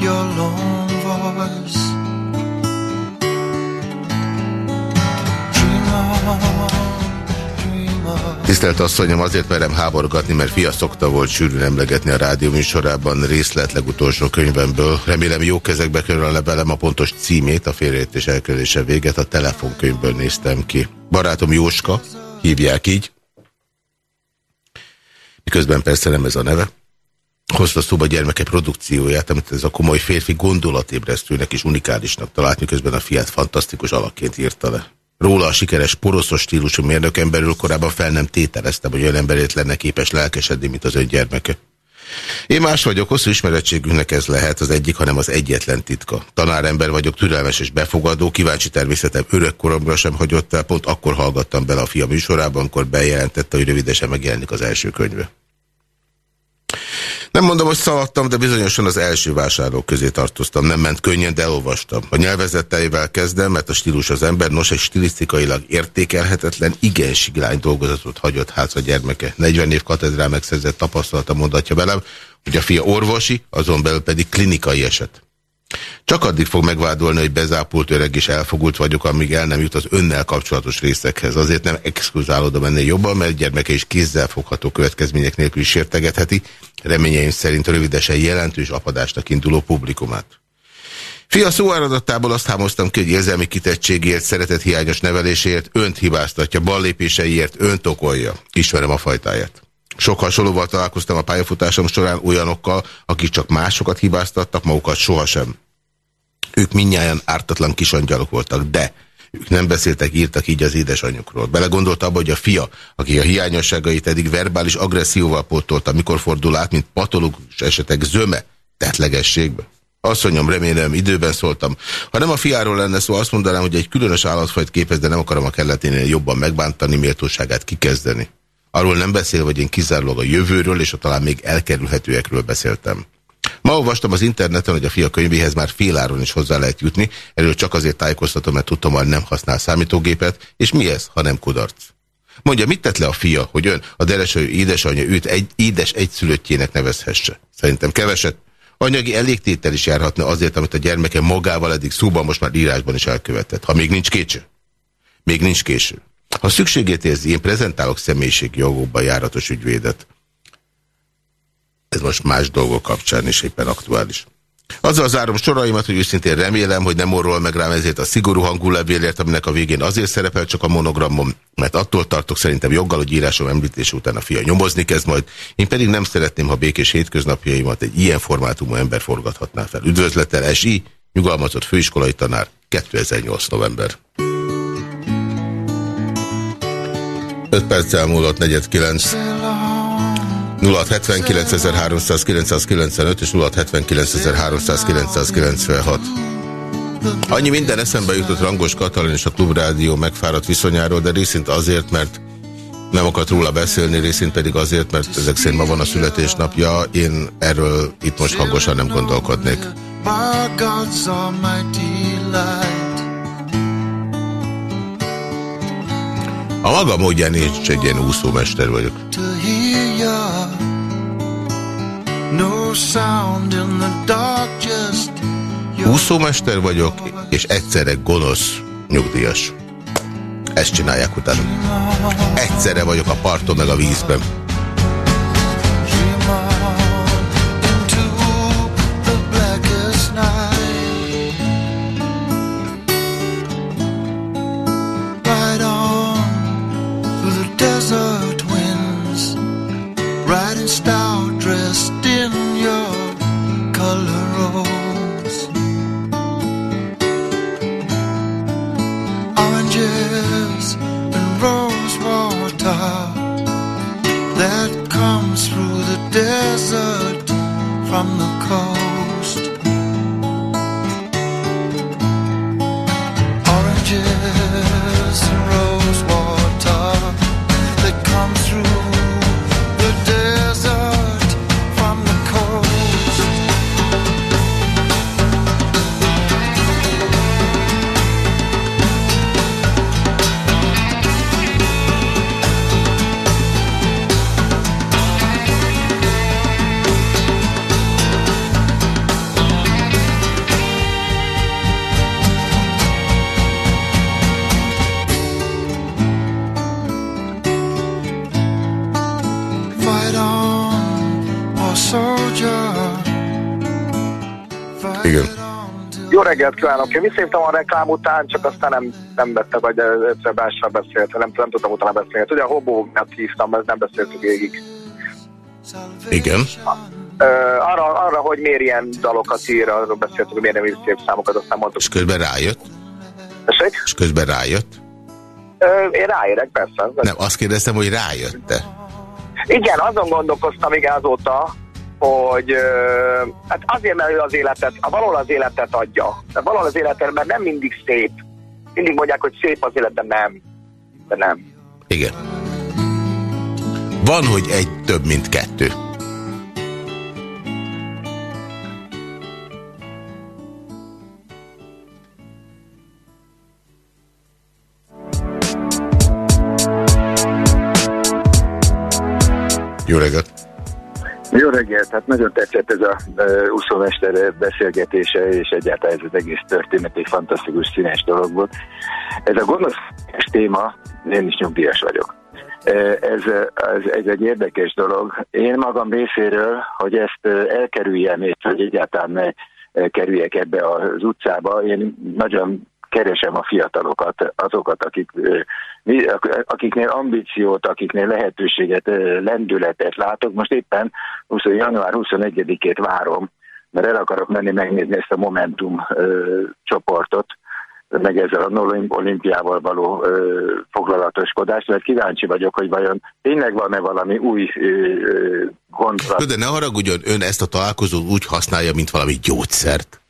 your lone voice Dream on Tisztelt asszonyom, azért merem háborgatni, mert fia szokta volt sűrűn emlegetni a rádió műsorában részlet legutolsó könyvemből. Remélem jó kezekbe kerül a levelem a pontos címét, a félreértés elkerülése véget, a telefonkönyvből néztem ki. Barátom Jóska, hívják így. Miközben persze nem ez a neve. Hozta szóba gyermeke produkcióját, amit ez a komoly férfi gondolatébresztőnek és unikálisnak talált, miközben a fiát fantasztikus alakként írta le. Róla a sikeres, poroszos stílusú mérnökemberül korábban fel nem tételeztem, hogy olyan emberét lenne képes lelkesedni, mint az ön gyermeke. Én más vagyok, hosszú ismerettségünknek ez lehet az egyik, hanem az egyetlen titka. Tanárember vagyok, türelmes és befogadó, kíváncsi természetem örök koromra sem hagyott el, pont akkor hallgattam bele a fia műsorában, amikor bejelentette, hogy rövidesen megjelenik az első könyve. Nem mondom, hogy szaladtam, de bizonyosan az első vásárlók közé tartoztam. Nem ment könnyen, de elolvastam. A nyelvezeteivel kezdem, mert a stílus az ember, nos egy stilisztikailag értékelhetetlen, igen siglány dolgozatot hagyott hátra gyermeke. 40 év katedrál megszerzett tapasztalata mondatja velem, hogy a fia orvosi, azon belül pedig klinikai eset. Csak addig fog megvádolni, hogy bezápult öreg és elfogult vagyok, amíg el nem jut az önnel kapcsolatos részekhez. Azért nem exkluzálódom ennél jobban, mert gyermeke is fogható következmények nélkül is értegetheti, reményeim szerint rövidesen jelentős apadásnak induló publikumát. Fia szóáradattából azt hámoztam ki, hogy érzelmi kitettségért, szeretet hiányos nevelésért, önt hibáztatja, ballépéseiért, önt okolja. Ismerem a fajtáját. Sok hasonlóval találkoztam a pályafutásom során olyanokkal, akik csak másokat hibáztattak, magukat sohasem. Ők mindnyáján ártatlan kisangyalok voltak, de ők nem beszéltek, írtak így az édesanyjukról. Belegondolt abba, hogy a fia, aki a hiányosságait eddig verbális agresszióval pótolta, mikor fordul át, mint patológus esetek zöme, tetlegességbe. Asszonyom, remélem, időben szóltam. Ha nem a fiáról lenne szó, azt mondanám, hogy egy különös állatfajt képez, de nem akarom a kelleténél jobban megbántani, méltóságát kikezdeni. Arról nem beszél, hogy én kizárólag a jövőről és a talán még elkerülhetőekről beszéltem. Ma olvastam az interneten, hogy a fia könyvéhez már féláron is hozzá lehet jutni, erről csak azért tájékoztatom, mert tudtam, hogy nem használ számítógépet, és mi ez, ha nem kudarc? Mondja, mit tett le a fia, hogy ön, a dereső édesanyja őt egy édes egyszülöttjének nevezhesse? Szerintem keveset. Anyagi elégtétel is járhatna azért, amit a gyermeke magával eddig szóban, most már írásban is elkövetett. Ha még nincs késő. Még nincs késő. Ha szükségét érzi, én prezentálok személyiségi jogokban járatos ügyvédet. Most más dolgok kapcsán is éppen aktuális. Azzal zárom soraimat, hogy őszintén remélem, hogy nem orról meg rám ezért a szigorú hangú levélért, aminek a végén azért szerepel csak a monogramom, mert attól tartok szerintem joggal, hogy írásom említés után a fia nyomozni kezd majd. Én pedig nem szeretném, ha békés hétköznapjaimat egy ilyen formátumú ember forgathatná fel. Üdvözlettel, S.I. Nyugalmazott főiskolai tanár, 2008. november. 5 perccel múlott 49. 0679.395 és 0679.396. Annyi minden eszembe jutott Rangos Katalin és a Klubrádió megfáradt viszonyáról, de részint azért, mert nem akart róla beszélni, részint pedig azért, mert ezek szerint ma van a születésnapja. Én erről itt most hangosan nem gondolkodnék. A maga módján én egy ilyen úszómester vagyok. Úszómester vagyok, és egyszerre gonosz nyugdíjas. Ezt csinálják utána. Egyszerre vagyok a parton meg a vízben. dressed in your color. Oranges and rose that comes through the desert from the reggelt kívánok! Én visszéptem a reklám után, csak aztán nem, nem vette, vagy egyszer belsőre beszélt, nem, nem tudtam utána beszélni. Ugye a hobó miatt hívtam, ez nem beszéltük végig. Igen. Ö, arra, arra, hogy miért ilyen dalokat ír, arról beszéltük, hogy miért nem ír szép számokat, aztán mondtuk. És közben rájött? Tessék? És közben rájött? Ö, én ráérek, persze. Nem, azt kérdeztem, hogy rájött-e? Igen, azon gondolkoztam igen azóta, hogy hát azért, mert ő az életet, a valahol az életet adja. De valahol az életet, mert nem mindig szép. Mindig mondják, hogy szép az élet, de nem. De nem. Igen. Van, hogy egy több, mint kettő. Hát nagyon tetszett ez a uh, úszómester beszélgetése, és egyáltalán ez az egész történet egy fantasztikus színes dolog volt. Ez a gonosz téma, én is nyugdíjas vagyok. Ez, ez, ez egy érdekes dolog. Én magam részéről, hogy ezt elkerüljem, és hogy egyáltalán ne kerüljek ebbe az utcába, én nagyon keresem a fiatalokat, azokat, akik, akiknél ambíciót, akiknél lehetőséget, lendületet látok. Most éppen 20. január 21-ét várom, mert el akarok menni megnézni ezt a Momentum ö, csoportot, meg ezzel a olimpiával való ö, foglalatoskodást, mert kíváncsi vagyok, hogy vajon tényleg van-e valami új gondolat. De ne haragudjon, ön ezt a találkozót úgy használja, mint valami gyógyszert?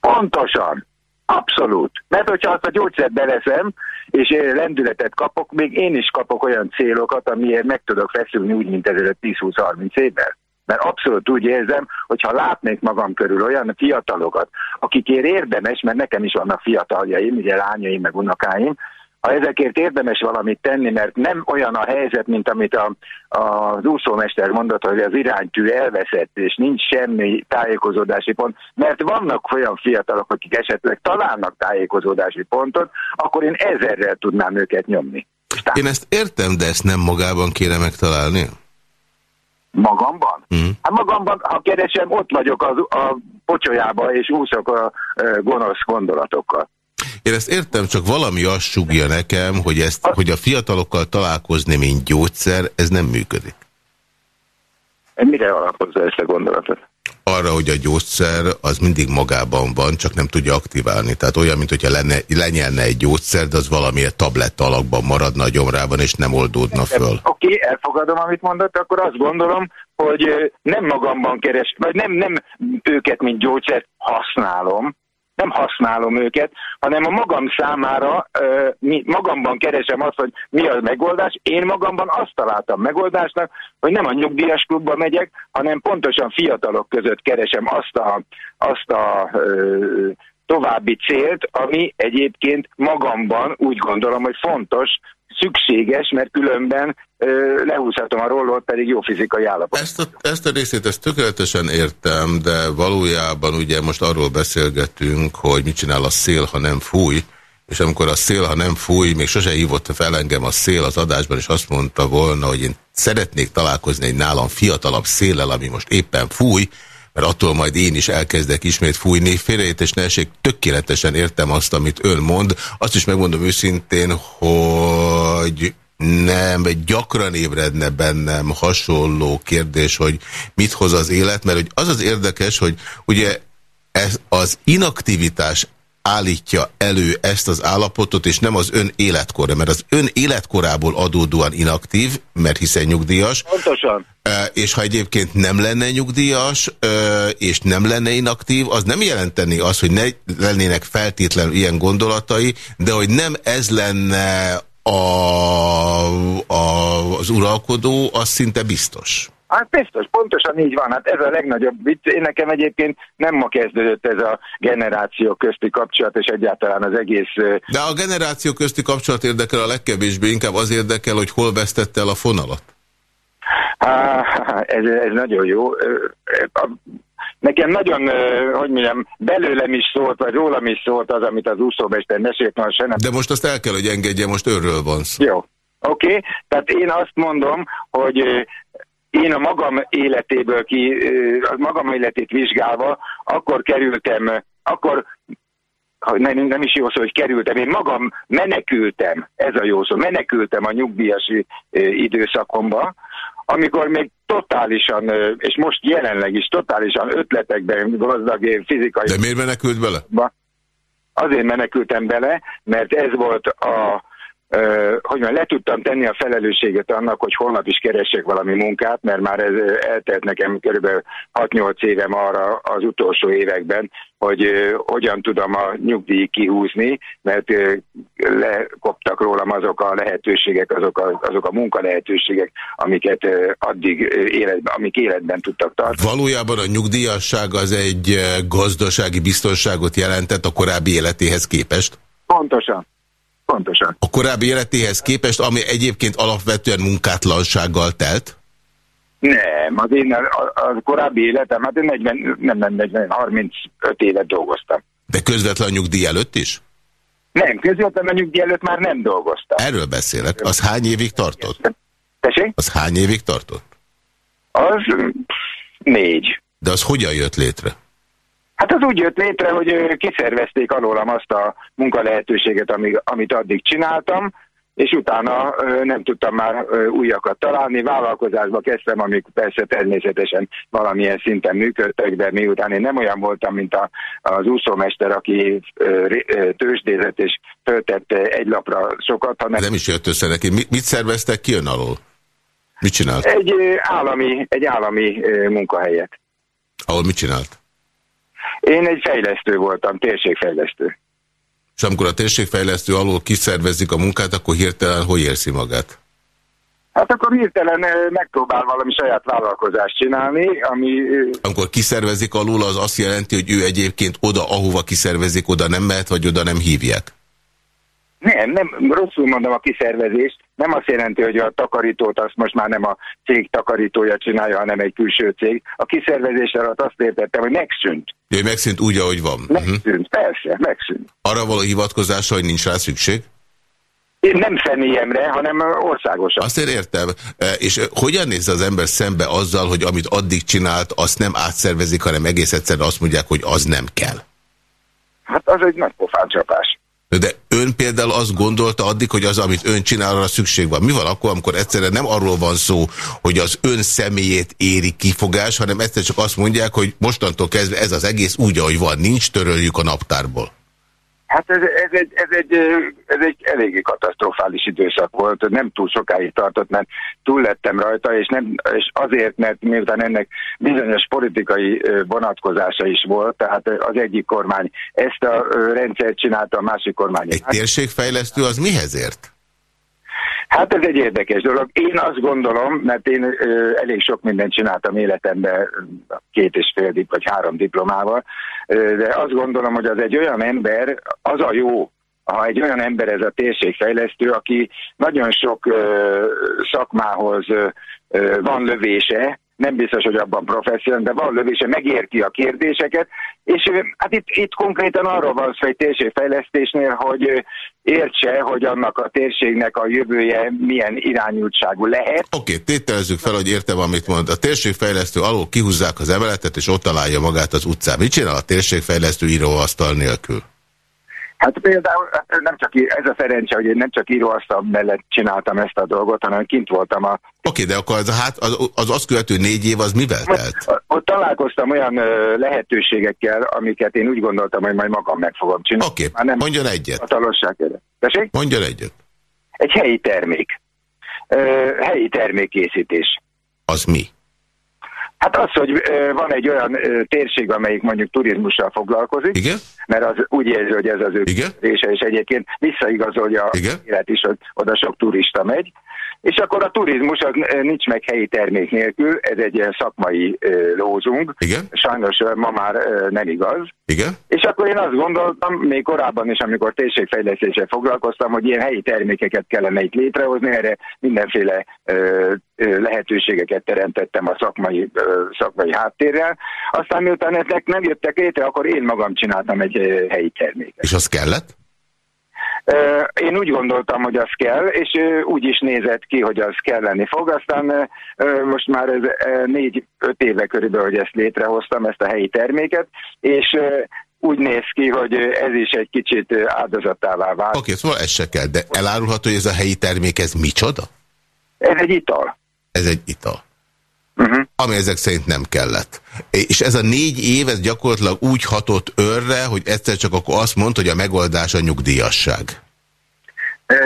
Pontosan. Abszolút. Mert hogyha azt a gyógyszert beleszem, és lendületet kapok, még én is kapok olyan célokat, amiért meg tudok feszülni úgy, mint ezelőtt 10-20-30 évvel. Mert abszolút úgy érzem, hogyha látnék magam körül olyan fiatalokat, akikért érdemes, mert nekem is vannak fiataljaim, ugye lányaim, meg unokáim, ha ezekért érdemes valamit tenni, mert nem olyan a helyzet, mint amit a, a, az úszómester mondott, hogy az iránytű elveszett, és nincs semmi tájékozódási pont, mert vannak olyan fiatalok, akik esetleg találnak tájékozódási pontot, akkor én ezerrel tudnám őket nyomni. Én ezt értem, de ezt nem magában kéne megtalálni? Magamban? Mm. Hát magamban, ha keresem, ott vagyok a, a pocsolyába, és úszok a, a gonosz gondolatokkal. Én ezt értem, csak valami azt sugja nekem, hogy, ezt, hogy a fiatalokkal találkozni, mint gyógyszer, ez nem működik. Mire alapozza ezt a gondolatot? Arra, hogy a gyógyszer az mindig magában van, csak nem tudja aktiválni. Tehát olyan, mint hogyha lenne, lenyelne egy gyógyszer, de az valamilyen tabletta alakban maradna a gyomrában, és nem oldódna föl. Oké, okay, elfogadom, amit mondott, akkor azt gondolom, hogy nem magamban keres, vagy nem, nem őket, mint gyógyszert használom, nem használom őket, hanem a magam számára magamban keresem azt, hogy mi az megoldás. Én magamban azt találtam megoldásnak, hogy nem a nyugdíjas klubba megyek, hanem pontosan fiatalok között keresem azt a, azt a további célt, ami egyébként magamban úgy gondolom, hogy fontos, szükséges, mert különben ö, lehúzhatom a rollot, pedig jó fizikai állapot. Ezt a, ezt a részét ezt tökéletesen értem, de valójában ugye most arról beszélgetünk, hogy mit csinál a szél, ha nem fúj, és amikor a szél, ha nem fúj, még sose hívott fel engem a szél az adásban, és azt mondta volna, hogy én szeretnék találkozni egy nálam fiatalabb széllel, ami most éppen fúj, mert attól majd én is elkezdek ismét fújni. Félreértés ne esik, tökéletesen értem azt, amit ön mond. Azt is megmondom őszintén, hogy nem, gyakran ébredne bennem hasonló kérdés, hogy mit hoz az élet, mert hogy az az érdekes, hogy ugye ez az inaktivitás állítja elő ezt az állapotot, és nem az ön életkorra, mert az ön életkorából adódóan inaktív, mert hiszen nyugdíjas. Pontosan. És ha egyébként nem lenne nyugdíjas, és nem lenne inaktív, az nem jelenteni azt, hogy ne lennének feltétlenül ilyen gondolatai, de hogy nem ez lenne a, a, az uralkodó, az szinte biztos. Hát biztos, pontosan így van. Hát ez a legnagyobb vicc. Én nekem egyébként nem ma kezdődött ez a generáció közti kapcsolat, és egyáltalán az egész... De a generáció közti kapcsolat érdekel a legkevésbé, inkább az érdekel, hogy hol vesztette el a fonalat. Há, ez, ez nagyon jó. Nekem nagyon, hogy mondjam, belőlem is szólt, vagy rólam is szólt az, amit az úszómester mesélt, most sem. De most azt el kell, hogy engedje, most őről van szó. Jó. Oké, okay. tehát én azt mondom, hogy én a magam életéből ki, a magam életét vizsgálva, akkor kerültem, akkor nem, nem is jó szó, hogy kerültem, én magam menekültem, ez a jó szó, menekültem a nyugdíjas időszakomba, amikor még totálisan, és most jelenleg is totálisan ötletekben gazdag fizikai... De miért menekült bele? Azért menekültem bele, mert ez volt a hogy már le tudtam tenni a felelősséget annak, hogy holnap is keressek valami munkát, mert már ez eltelt nekem kb. 6-8 évem arra az utolsó években, hogy hogyan tudom a nyugdíj kihúzni, mert lekoptak rólam azok a lehetőségek, azok a, azok a munkalehetőségek, amiket addig életben, amik életben tudtak tartani. Valójában a nyugdíjasság az egy gazdasági biztonságot jelentett a korábbi életéhez képest? Pontosan. Pontosan. A korábbi életéhez képest, ami egyébként alapvetően munkátlansággal telt? Nem, az én a, a korábbi életem, hát én 40, nem, nem 40, 35 évet dolgoztam. De közvetlen nyugdíj előtt is? Nem, közvetlen a nyugdíj előtt már nem dolgoztam. Erről beszélek. Az hány évig tartott? Tessék? Az hány évig tartott? Az négy. De az hogyan jött létre? Hát az úgy jött létre, hogy kiszervezték alólam azt a munkalehetőséget, amit addig csináltam, és utána nem tudtam már újakat találni. Vállalkozásba kezdtem, amik persze természetesen valamilyen szinten működtek, de miután én nem olyan voltam, mint a, az úszómester, aki tőzsdézett és föltette egy lapra sokat, hanem... Nem is jött össze neki. Mit, mit szerveztek ki ön alól? Mit csinált? Egy állami, egy állami munkahelyet. Ahol mit csinált? Én egy fejlesztő voltam, térségfejlesztő. És amikor a térségfejlesztő alól kiszervezik a munkát, akkor hirtelen hogy érzi magát? Hát akkor hirtelen megpróbál valami saját vállalkozást csinálni, ami... Amikor kiszervezik alul, az azt jelenti, hogy ő egyébként oda, ahova kiszervezik, oda nem mehet, vagy oda nem hívják? Nem, nem, rosszul mondom a kiszervezést. Nem azt jelenti, hogy a takarítót azt most már nem a cég takarítója csinálja, hanem egy külső cég. A kiszervezés alatt azt értettem, hogy megszűnt. Ő megszűnt úgy, ahogy van. Megszűnt, uh mhm. -huh. persze, megszűnt. Arra való hivatkozása, hogy nincs rá szükség? Én nem személyemre, hanem országosan. Azt én értem. E, és hogyan néz az ember szembe azzal, hogy amit addig csinált, azt nem átszervezik, hanem egész egyszerűen azt mondják, hogy az nem kell? Hát az egy nagy pofáncsapás. De ön például azt gondolta addig, hogy az, amit ön csinál, arra szükség van. Mi van akkor, amikor egyszerűen nem arról van szó, hogy az ön személyét éri kifogás, hanem egyszer csak azt mondják, hogy mostantól kezdve ez az egész úgy, ahogy van, nincs, töröljük a naptárból. Hát ez, ez, egy, ez, egy, ez egy eléggé katasztrofális időszak volt, nem túl sokáig tartott, mert túl lettem rajta, és, nem, és azért, mert miután ennek bizonyos politikai vonatkozása is volt, tehát az egyik kormány ezt a rendszert csinálta, a másik kormány. Egy térségfejlesztő az mihez ért? Hát ez egy érdekes dolog. Én azt gondolom, mert én ö, elég sok mindent csináltam életemben, két és fél dip, vagy három diplomával, de azt gondolom, hogy az egy olyan ember, az a jó, ha egy olyan ember ez a térségfejlesztő, aki nagyon sok ö, szakmához ö, van lövése, nem biztos, hogy abban professzionál, de van lövése, megérti a kérdéseket, és hát itt, itt konkrétan arról van szó egy térségfejlesztésnél, hogy értse, hogy annak a térségnek a jövője milyen irányultságú lehet. Oké, okay, tételezzük fel, hogy értem, amit mond. A térségfejlesztő alól kihúzzák az emeletet, és ott találja magát az utcán. Mit csinál a térségfejlesztő íróasztal nélkül? Hát például nem csak, ez a szerencse, hogy én nem csak íróasztal mellett csináltam ezt a dolgot, hanem kint voltam a... Oké, okay, de akkor az, hát, az, az azt követő négy év az mivel telt? Ott, találkoztam olyan lehetőségekkel, amiket én úgy gondoltam, hogy majd magam meg fogom csinálni. Oké, okay, nem mondjon egyet. A talosság Tessék? Mondjon egyet. Egy helyi termék. helyi termékkészítés. Az mi? Hát az, hogy van egy olyan térség, amelyik mondjuk turizmussal foglalkozik, Igen? mert az úgy érzi, hogy ez az ő része, és egyébként visszaigazolja Igen? élet is, hogy oda sok turista megy, és akkor a turizmus az nincs meg helyi termék nélkül, ez egy ilyen szakmai lózunk. Igen? Sajnos ma már nem igaz. Igen? És akkor én azt gondoltam, még korábban is, amikor térségfejlesztéssel foglalkoztam, hogy ilyen helyi termékeket kellene itt létrehozni, erre mindenféle lehetőségeket teremtettem a szakmai, szakmai háttérrel. Aztán miután ezek nem jöttek létre, akkor én magam csináltam egy helyi terméket. És az kellett? Én úgy gondoltam, hogy az kell, és úgy is nézett ki, hogy az kelleni fog. Aztán most már ez négy-öt éve körülbelül, hogy ezt létrehoztam, ezt a helyi terméket, és úgy néz ki, hogy ez is egy kicsit áldozatává vált. Oké, okay, szóval ez se kell, de elárulható, hogy ez a helyi termék, ez micsoda? Ez egy ital. Ez egy ital. Uh -huh. Ami ezek szerint nem kellett. És ez a négy év, ez gyakorlatilag úgy hatott örre, hogy egyszer csak akkor azt mondta, hogy a megoldás a nyugdíjasság. E,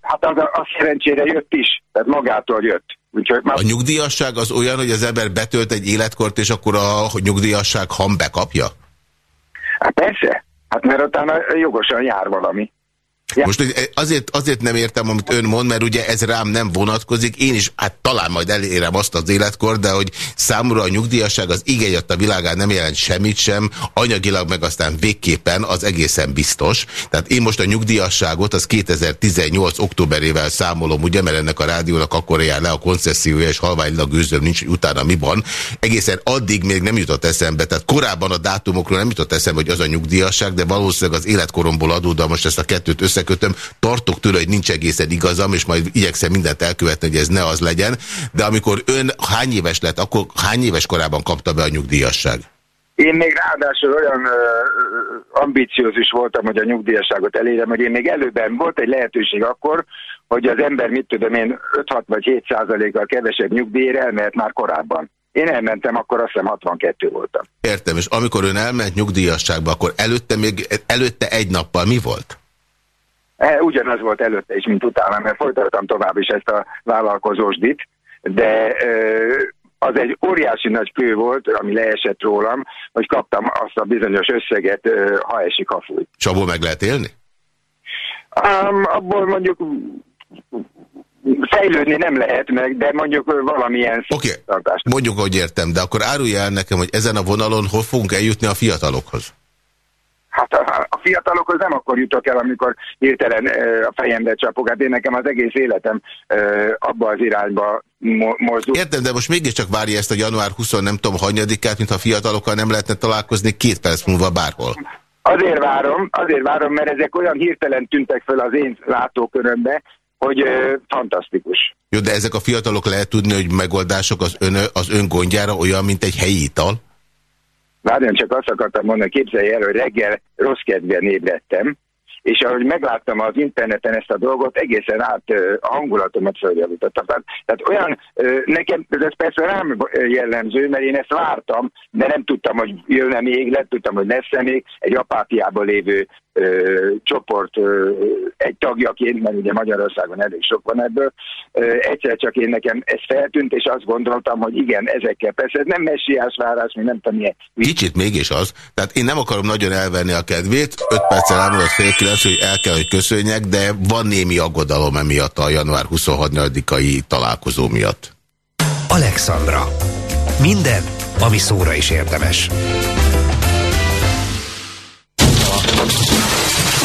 hát az, az szerencsére jött is, tehát magától jött. Úgyhogy már... A nyugdíjasság az olyan, hogy az ember betölt egy életkort, és akkor a nyugdíjasság ham bekapja? Hát persze. Hát mert utána jogosan jár valami. Ja. Most azért, azért nem értem, amit ön mond, mert ugye ez rám nem vonatkozik. Én is, hát talán majd elérem azt az életkor, de hogy számomra a nyugdíjasság az igény a világán nem jelent semmit sem, anyagilag meg aztán végképpen az egészen biztos. Tehát én most a nyugdíjasságot az 2018 októberével számolom, ugye, mert ennek a rádiónak akkor jár le a koncessziója, és halványlag gőzöm nincs, hogy utána mi van. Egészen addig még nem jutott eszembe, tehát korábban a dátumokról nem jutott eszembe, hogy az a nyugdíjasság, de valószínűleg az életkoromból adódva most ezt a kettőt összekötöm. Tartok tőle, hogy nincs egészen igazam, és majd igyekszem mindent elkövetni, hogy ez ne az legyen. De amikor ön hány éves lett, akkor hány éves korában kapta be a nyugdíjasság? Én még ráadásul olyan uh, ambiciózus voltam, hogy a nyugdíjasságot elérjem, hogy én még előben volt egy lehetőség akkor, hogy az ember, mit tudom én, 5-6 vagy 7 százalékkal kevesebb nyugdíjra elmehet már korábban. Én elmentem, akkor azt hiszem 62 voltam. Értem, és amikor ön elment nyugdíjasságba, akkor előtte még előtte egy nappal mi volt? E, ugyanaz volt előtte is, mint utána, mert folytattam tovább is ezt a vállalkozósdit, de e, az egy óriási nagy kő volt, ami leesett rólam, hogy kaptam azt a bizonyos összeget, e, ha esik, a fúj. És abból meg lehet élni? Um, abból mondjuk fejlődni nem lehet meg, de mondjuk valamilyen okay. mondjuk, hogy értem, de akkor árulja el nekem, hogy ezen a vonalon hol fogunk eljutni a fiatalokhoz? Hát a, a fiatalokhoz nem akkor jutok el, amikor hirtelen a fejembe csapok. Hát én nekem az egész életem abba az irányba mo mozdul. Értem, de most mégiscsak várja ezt a január 20 nem tudom hanyadikát, mintha fiatalokkal nem lehetne találkozni két perc múlva bárhol. Azért várom, azért várom, mert ezek olyan hirtelen tűntek fel az én látókörömbe, hogy ö, fantasztikus. Jó, de ezek a fiatalok lehet tudni, hogy megoldások az ön, az ön gondjára olyan, mint egy helyi ital? Várján csak azt akartam mondani, képzelj el, hogy reggel rossz kedven ébredtem, és ahogy megláttam az interneten ezt a dolgot, egészen át a hangulatomat feljavította. Tehát olyan, nekem, ez persze nem jellemző, mert én ezt vártam, de nem tudtam, hogy jönne még, nem tudtam, hogy lesz -e még egy apátiában lévő ö, csoport ö, egy tagjaként, mert ugye Magyarországon elég sok van ebből, ö, egyszer csak én nekem ez feltűnt, és azt gondoltam, hogy igen, ezekkel persze, ez nem messiás várás, mi nem tudom milyen. Kicsit mégis az. Tehát én nem akarom nagyon elvenni a kedvét, öt perccel elmúlott fél kilenc, hogy el kell, hogy köszönjek, de van némi aggodalom emiatt a január 26-ai találkozó miatt. Alexandra. Minden, ami szóra is érdemes.